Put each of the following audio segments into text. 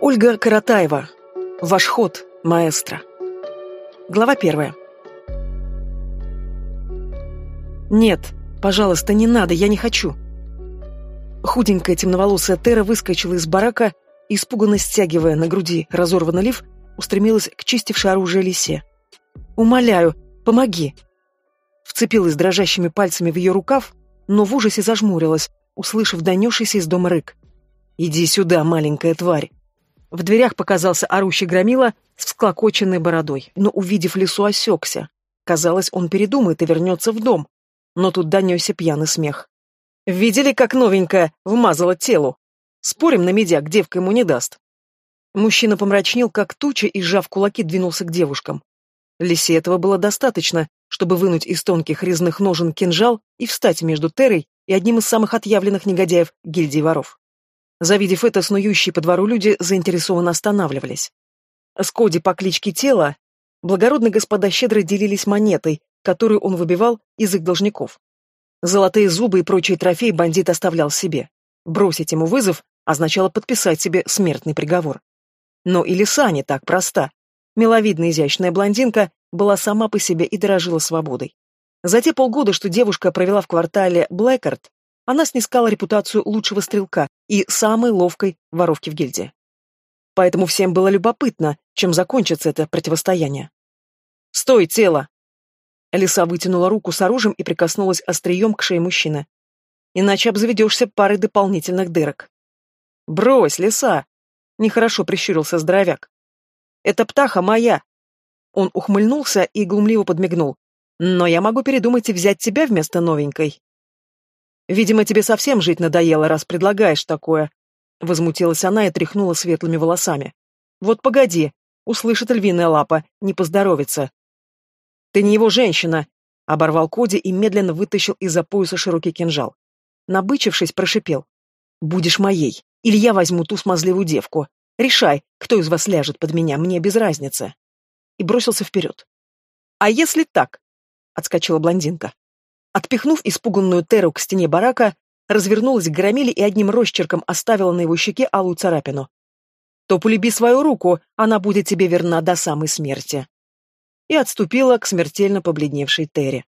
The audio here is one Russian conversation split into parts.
Ольга Каратаева. Ваш ход, маэстро. Глава первая. Нет, пожалуйста, не надо, я не хочу. Худенькая темноволосая Тера выскочила из барака, испуганно стягивая на груди разорванный лиф, устремилась к чистившей оружие лисе. «Умоляю, помоги!» Вцепилась дрожащими пальцами в ее рукав, но в ужасе зажмурилась, услышав донесшийся из дома рык. «Иди сюда, маленькая тварь!» В дверях показался орущий громила с всклокоченной бородой, но, увидев лису, осекся. Казалось, он передумает и вернется в дом. Но тут донесся пьяный смех. «Видели, как новенькая вмазала телу? Спорим на медяк, девка ему не даст». Мужчина помрачнел, как туча, и, сжав кулаки, двинулся к девушкам. Лисе этого было достаточно, чтобы вынуть из тонких резных ножен кинжал и встать между Терой и одним из самых отъявленных негодяев гильдии воров. Завидев это, снующие по двору люди заинтересованно останавливались. С Коди по кличке Тела благородные господа щедро делились монетой, которую он выбивал из их должников. Золотые зубы и прочие трофеи бандит оставлял себе. Бросить ему вызов означало подписать себе смертный приговор. Но и лиса не так проста. Миловидная изящная блондинка была сама по себе и дорожила свободой. За те полгода, что девушка провела в квартале Блэкард, она снискала репутацию лучшего стрелка и самой ловкой воровки в гильдии. Поэтому всем было любопытно, чем закончится это противостояние. «Стой, тело!» Лиса вытянула руку с оружием и прикоснулась острием к шее мужчины. «Иначе обзаведешься парой дополнительных дырок». «Брось, лиса!» Нехорошо прищурился здоровяк. «Это птаха моя!» Он ухмыльнулся и глумливо подмигнул. «Но я могу передумать и взять тебя вместо новенькой». Видимо, тебе совсем жить надоело, раз предлагаешь такое. Возмутилась она и тряхнула светлыми волосами. Вот погоди, услышит львиная лапа, не поздоровится. Ты не его женщина, оборвал Коди и медленно вытащил из-за пояса широкий кинжал. Набычившись, прошипел. Будешь моей, или я возьму ту смазливую девку. Решай, кто из вас ляжет под меня, мне без разницы. И бросился вперед. А если так? Отскочила блондинка. Отпихнув испуганную Теру к стене барака, развернулась к громиле и одним росчерком оставила на его щеке алую царапину. «То полюби свою руку, она будет тебе верна до самой смерти». И отступила к смертельно побледневшей Тере.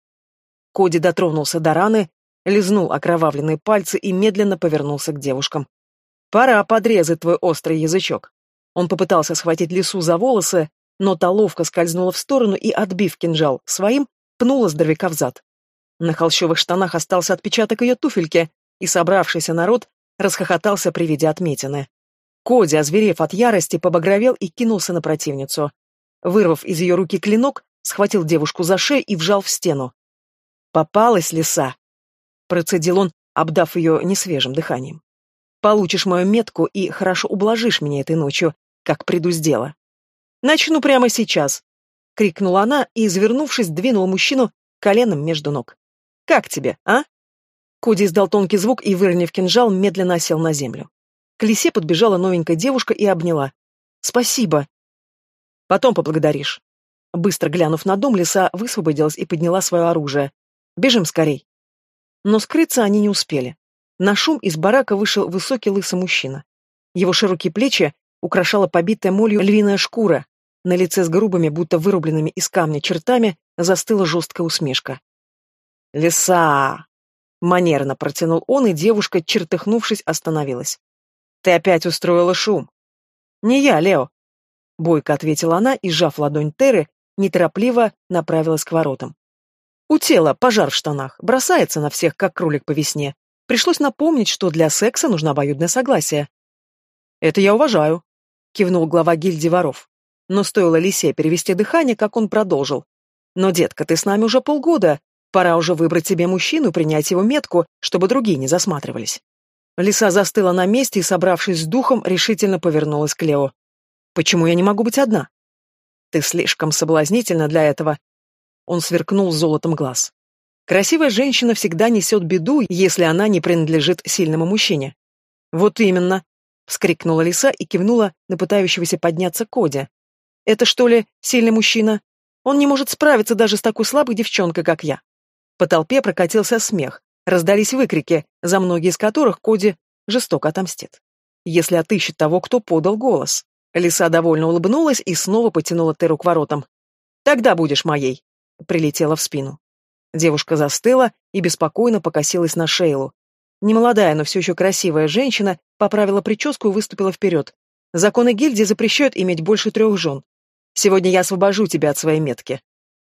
Коди дотронулся до раны, лизнул окровавленные пальцы и медленно повернулся к девушкам. «Пора подрезать твой острый язычок». Он попытался схватить лису за волосы, но та ловко скользнула в сторону и, отбив кинжал своим, пнула здоровяка в зад. На холщовых штанах остался отпечаток ее туфельки, и собравшийся народ расхохотался при виде отметины. Коди, озверев от ярости, побагровел и кинулся на противницу. Вырвав из ее руки клинок, схватил девушку за шею и вжал в стену. «Попалась лиса!» Процедил он, обдав ее несвежим дыханием. «Получишь мою метку и хорошо ублажишь меня этой ночью, как приду с дела». «Начну прямо сейчас!» — крикнула она и, извернувшись, двинула мужчину коленом между ног. Как тебе, а?» Коди издал тонкий звук и, выронив кинжал, медленно осел на землю. К лисе подбежала новенькая девушка и обняла. «Спасибо!» «Потом поблагодаришь». Быстро глянув на дом, лиса высвободилась и подняла свое оружие. «Бежим скорей!» Но скрыться они не успели. На шум из барака вышел высокий лысый мужчина. Его широкие плечи украшала побитая молью львиная шкура. На лице с грубыми, будто вырубленными из камня чертами, застыла жесткая усмешка. «Лиса!» — манерно протянул он, и девушка, чертыхнувшись, остановилась. «Ты опять устроила шум!» «Не я, Лео!» — бойко ответила она и, сжав ладонь Теры, неторопливо направилась к воротам. У тела пожар в штанах, бросается на всех, как кролик по весне. Пришлось напомнить, что для секса нужно обоюдное согласие. «Это я уважаю», — кивнул глава гильдии воров. Но стоило Лисе перевести дыхание, как он продолжил. «Но, детка, ты с нами уже полгода, Пора уже выбрать себе мужчину, принять его метку, чтобы другие не засматривались. Лиса застыла на месте и, собравшись с духом, решительно повернулась к Лео. «Почему я не могу быть одна?» «Ты слишком соблазнительна для этого». Он сверкнул золотом глаз. «Красивая женщина всегда несет беду, если она не принадлежит сильному мужчине». «Вот именно», — вскрикнула лиса и кивнула на пытающегося подняться Коди. «Это что ли сильный мужчина? Он не может справиться даже с такой слабой девчонкой, как я». По толпе прокатился смех, раздались выкрики, за многие из которых Коди жестоко отомстит. если отыщет того, кто подал голос. Лиса довольно улыбнулась и снова потянула Теру к воротам. «Тогда будешь моей», — прилетела в спину. Девушка застыла и беспокойно покосилась на Шейлу. Немолодая, но все еще красивая женщина поправила прическу и выступила вперед. Законы гильдии запрещают иметь больше трех жен. Сегодня я освобожу тебя от своей метки.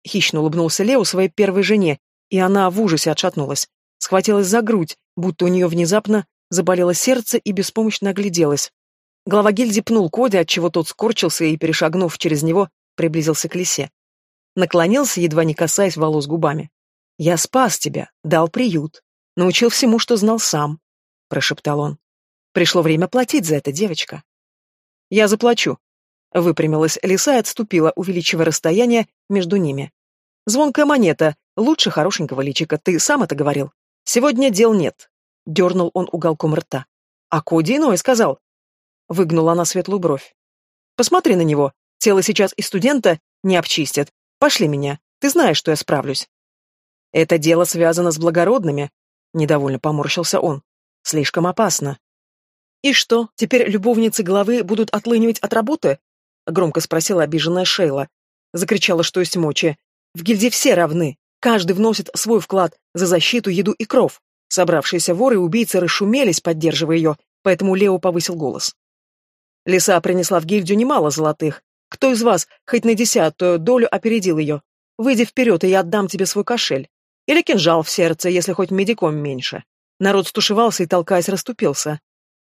Хищно улыбнулся Лео своей первой жене, и она в ужасе отшатнулась. Схватилась за грудь, будто у нее внезапно заболело сердце и беспомощно огляделась. Глава гильдии пнул Коди, отчего тот скорчился и, перешагнув через него, приблизился к лисе. Наклонился, едва не касаясь волос губами. «Я спас тебя, дал приют, научил всему, что знал сам», — прошептал он. «Пришло время платить за это, девочка». «Я заплачу», — выпрямилась лиса и отступила, увеличивая расстояние между ними. «Звонкая монета, лучше хорошенького личика, ты сам это говорил. Сегодня дел нет», — дернул он уголком рта. «А Коди иной сказал». Выгнула она светлую бровь. «Посмотри на него, тело сейчас и студента не обчистят. Пошли меня, ты знаешь, что я справлюсь». «Это дело связано с благородными», — недовольно поморщился он. «Слишком опасно». «И что, теперь любовницы главы будут отлынивать от работы?» — громко спросила обиженная Шейла. Закричала, что есть мочи. «В гильдии все равны. Каждый вносит свой вклад за защиту, еду и кров». Собравшиеся воры и убийцы расшумелись, поддерживая ее, поэтому Лео повысил голос. Лиса принесла в гильдию немало золотых. Кто из вас хоть на десятую долю опередил ее? Выйди вперед, и я отдам тебе свой кошель. Или кинжал в сердце, если хоть медиком меньше. Народ стушевался и, толкаясь, расступился.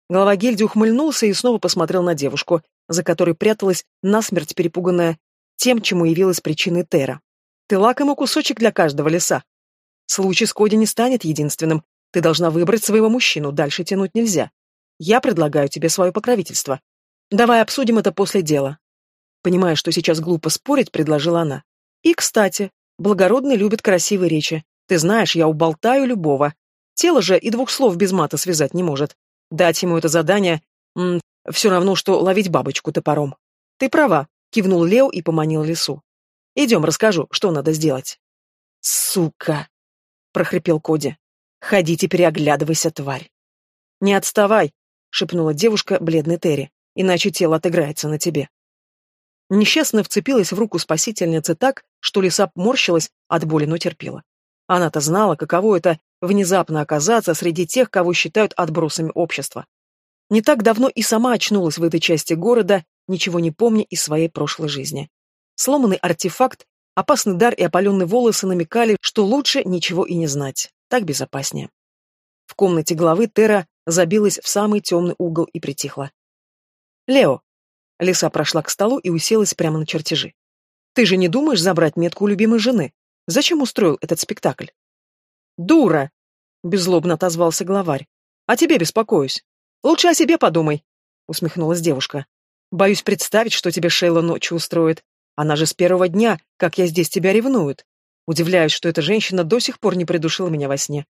Глава гильдии ухмыльнулся и снова посмотрел на девушку, за которой пряталась насмерть перепуганная тем, чему явилась причиной Тера. «Ты лакомый кусочек для каждого леса. Случай с Коди не станет единственным. Ты должна выбрать своего мужчину, дальше тянуть нельзя. Я предлагаю тебе свое покровительство. Давай обсудим это после дела». Понимая, что сейчас глупо спорить, предложила она. «И, кстати, благородный любит красивые речи. Ты знаешь, я уболтаю любого. Тело же и двух слов без мата связать не может. Дать ему это задание м, все равно, что ловить бабочку топором. Ты права, кивнул Лео и поманил лесу. Идем, расскажу, что надо сделать. Сука! прохрипел Коди. Ходи теперь оглядывайся, тварь. Не отставай, шепнула девушка бледной Терри, иначе тело отыграется на тебе. Несчастно вцепилась в руку спасительницы так, что лиса морщилась от боли, но терпела. Она-то знала, каково это внезапно оказаться среди тех, кого считают отбросами общества. Не так давно и сама очнулась в этой части города, ничего не помня из своей прошлой жизни. Сломанный артефакт, опасный дар и опаленные волосы намекали, что лучше ничего и не знать, так безопаснее. В комнате главы Тера забилась в самый темный угол и притихла. «Лео!» Лиса прошла к столу и уселась прямо на чертежи. «Ты же не думаешь забрать метку у любимой жены? Зачем устроил этот спектакль? Дура! Беззлобно отозвался главарь. О тебе беспокоюсь. Лучше о себе подумай, усмехнулась девушка. Боюсь представить, что тебе Шейла ночью устроит. Она же с первого дня, как я здесь тебя ревнует. Удивляюсь, что эта женщина до сих пор не придушила меня во сне.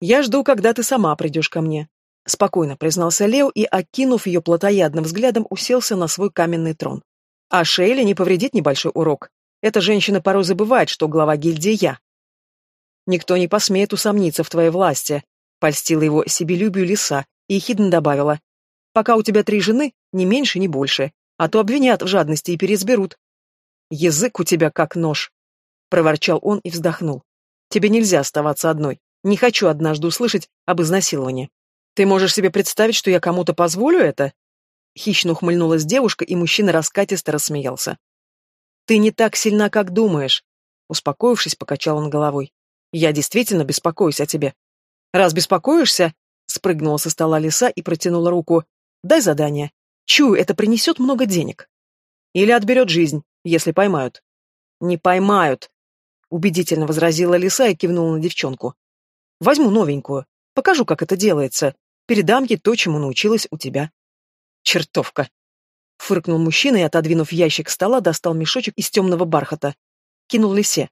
Я жду, когда ты сама придешь ко мне. Спокойно признался Лео и, окинув ее плотоядным взглядом, уселся на свой каменный трон. А Шейле не повредит небольшой урок. Эта женщина порой забывает, что глава гильдии я. Никто не посмеет усомниться в твоей власти, польстила его себелюбию лиса и ехидно добавила. Пока у тебя три жены, ни меньше, ни больше, а то обвинят в жадности и переизберут. Язык у тебя как нож, проворчал он и вздохнул. Тебе нельзя оставаться одной. Не хочу однажды услышать об изнасиловании. Ты можешь себе представить, что я кому-то позволю это? Хищно ухмыльнулась девушка, и мужчина раскатисто рассмеялся. Ты не так сильна, как думаешь. Успокоившись, покачал он головой. Я действительно беспокоюсь о тебе. Раз беспокоишься, спрыгнула со стола лиса и протянула руку. Дай задание. Чую, это принесет много денег. Или отберет жизнь, если поймают. Не поймают, убедительно возразила лиса и кивнула на девчонку. Возьму новенькую. Покажу, как это делается. Передам ей то, чему научилась у тебя. Чертовка. Фыркнул мужчина и, отодвинув ящик стола, достал мешочек из темного бархата. Кинул лисе.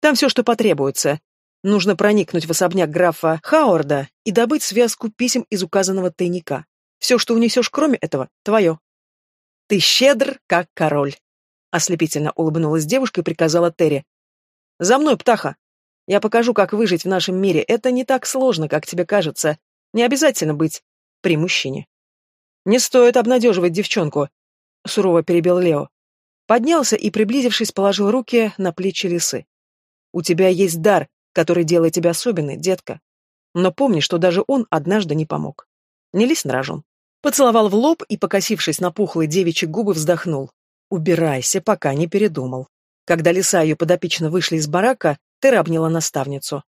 Там все, что потребуется. Нужно проникнуть в особняк графа Хауарда и добыть связку писем из указанного тайника. Все, что унесешь кроме этого, твое. Ты щедр, как король. Ослепительно улыбнулась девушка и приказала Терри. За мной, птаха. Я покажу, как выжить в нашем мире. Это не так сложно, как тебе кажется. Не обязательно быть при мужчине. «Не стоит обнадеживать девчонку», — сурово перебил Лео. Поднялся и, приблизившись, положил руки на плечи лисы. «У тебя есть дар, который делает тебя особенной, детка. Но помни, что даже он однажды не помог. Не лезь на рожон». Поцеловал в лоб и, покосившись на пухлые девичьи губы, вздохнул. «Убирайся, пока не передумал». Когда лиса и ее подопечно вышли из барака, Тера обняла наставницу.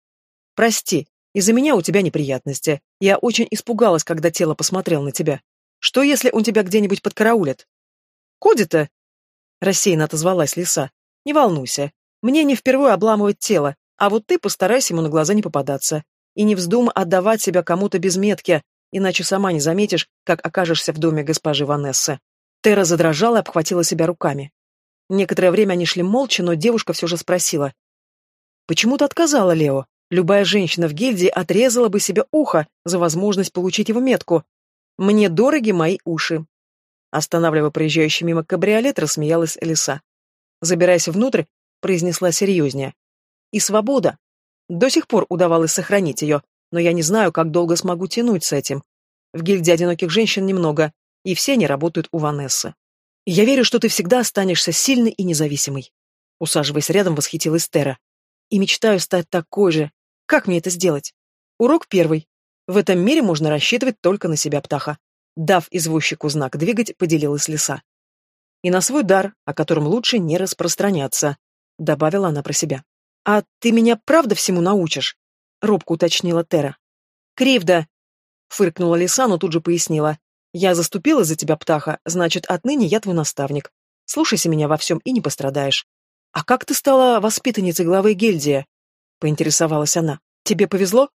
«Прости, из-за меня у тебя неприятности. Я очень испугалась, когда тело посмотрел на тебя. Что, если он тебя где-нибудь подкараулит?» «Коди-то?» — рассеянно отозвалась лиса. «Не волнуйся. Мне не впервые обламывать тело, а вот ты постарайся ему на глаза не попадаться. И не вздумай отдавать себя кому-то без метки, иначе сама не заметишь, как окажешься в доме госпожи Ванессы». Тера задрожала и обхватила себя руками. Некоторое время они шли молча, но девушка все же спросила. «Почему ты отказала, Лео? Любая женщина в гильдии отрезала бы себе ухо за возможность получить его метку. Мне дороги мои уши». Останавливая проезжающий мимо кабриолет, рассмеялась лиса. «Забирайся внутрь», — произнесла серьезнее. «И свобода. До сих пор удавалось сохранить ее, но я не знаю, как долго смогу тянуть с этим. В гильдии одиноких женщин немного, и все они работают у Ванессы. Я верю, что ты всегда останешься сильной и независимой. Усаживаясь рядом, восхитилась Тера. И мечтаю стать такой же. Как мне это сделать? Урок первый. В этом мире можно рассчитывать только на себя, птаха. Дав извозчику знак двигать, поделилась лиса. И на свой дар, о котором лучше не распространяться, добавила она про себя. А ты меня правда всему научишь? Робко уточнила Тера. Кривда! Фыркнула лиса, но тут же пояснила. Я заступила за тебя, птаха, значит, отныне я твой наставник. Слушайся меня во всем и не пострадаешь. А как ты стала воспитанницей главы гильдии? Поинтересовалась она. Тебе повезло?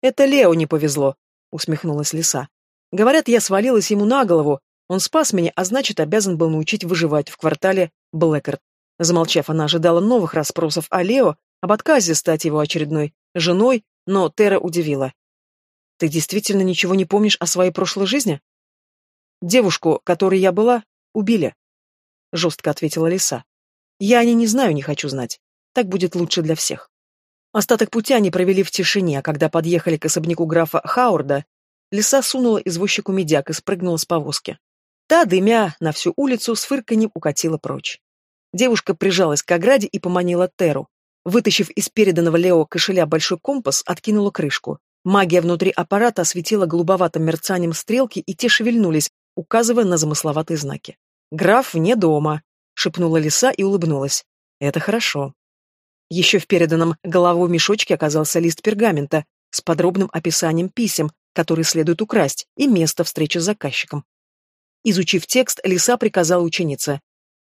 Это Лео не повезло, усмехнулась лиса. Говорят, я свалилась ему на голову. Он спас меня, а значит, обязан был научить выживать в квартале Блэкард. Замолчав, она ожидала новых расспросов о Лео, об отказе стать его очередной женой, но Тера удивила. «Ты действительно ничего не помнишь о своей прошлой жизни?» Девушку, которой я была, убили. Жестко ответила лиса. Я о ней не знаю, не хочу знать. Так будет лучше для всех. Остаток пути они провели в тишине, а когда подъехали к особняку графа Хаурда, лиса сунула извозчику медяк и спрыгнула с повозки. Та, дымя на всю улицу, с фырканьем укатила прочь. Девушка прижалась к ограде и поманила Теру. Вытащив из переданного Лео кошеля большой компас, откинула крышку. Магия внутри аппарата осветила голубоватым мерцанием стрелки, и те шевельнулись, указывая на замысловатые знаки. «Граф вне дома», — шепнула лиса и улыбнулась. «Это хорошо». Еще в переданном головой мешочке оказался лист пергамента с подробным описанием писем, которые следует украсть, и место встречи с заказчиком. Изучив текст, лиса приказала ученице.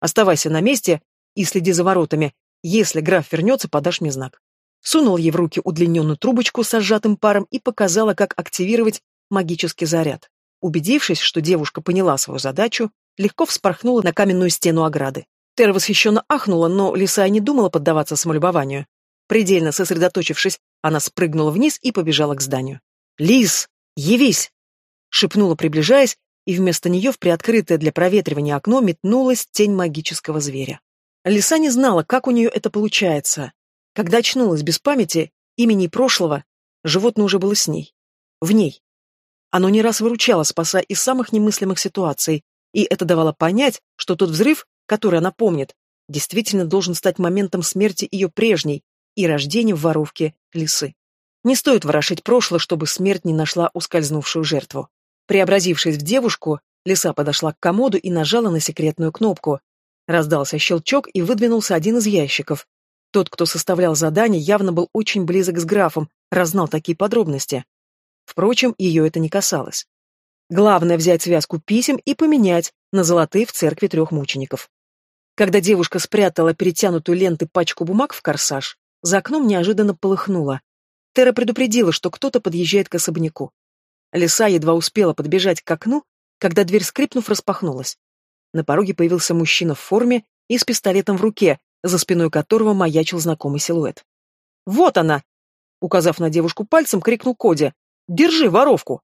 «Оставайся на месте и следи за воротами. Если граф вернется, подашь мне знак». Сунул ей в руки удлиненную трубочку с сжатым паром и показала, как активировать магический заряд. Убедившись, что девушка поняла свою задачу, легко вспорхнула на каменную стену ограды. Тера восхищенно ахнула, но лиса не думала поддаваться самолюбованию. Предельно сосредоточившись, она спрыгнула вниз и побежала к зданию. «Лис, явись!» — шепнула, приближаясь, и вместо нее в приоткрытое для проветривания окно метнулась тень магического зверя. Лиса не знала, как у нее это получается. Когда очнулась без памяти, имени прошлого, животное уже было с ней. В ней. Оно не раз выручало, спасая из самых немыслимых ситуаций, и это давало понять, что тот взрыв, который она помнит, действительно должен стать моментом смерти ее прежней и рождения в воровке лисы. Не стоит ворошить прошлое, чтобы смерть не нашла ускользнувшую жертву. Преобразившись в девушку, лиса подошла к комоду и нажала на секретную кнопку. Раздался щелчок, и выдвинулся один из ящиков. Тот, кто составлял задание, явно был очень близок с графом, разнал такие подробности. Впрочем, ее это не касалось. Главное взять связку писем и поменять на золотые в церкви трех мучеников. Когда девушка спрятала перетянутую лентой пачку бумаг в корсаж, за окном неожиданно полыхнуло. Тера предупредила, что кто-то подъезжает к особняку. Лиса едва успела подбежать к окну, когда дверь, скрипнув, распахнулась. На пороге появился мужчина в форме и с пистолетом в руке, за спиной которого маячил знакомый силуэт. «Вот она!» Указав на девушку пальцем, крикнул Коди. Держи воровку!»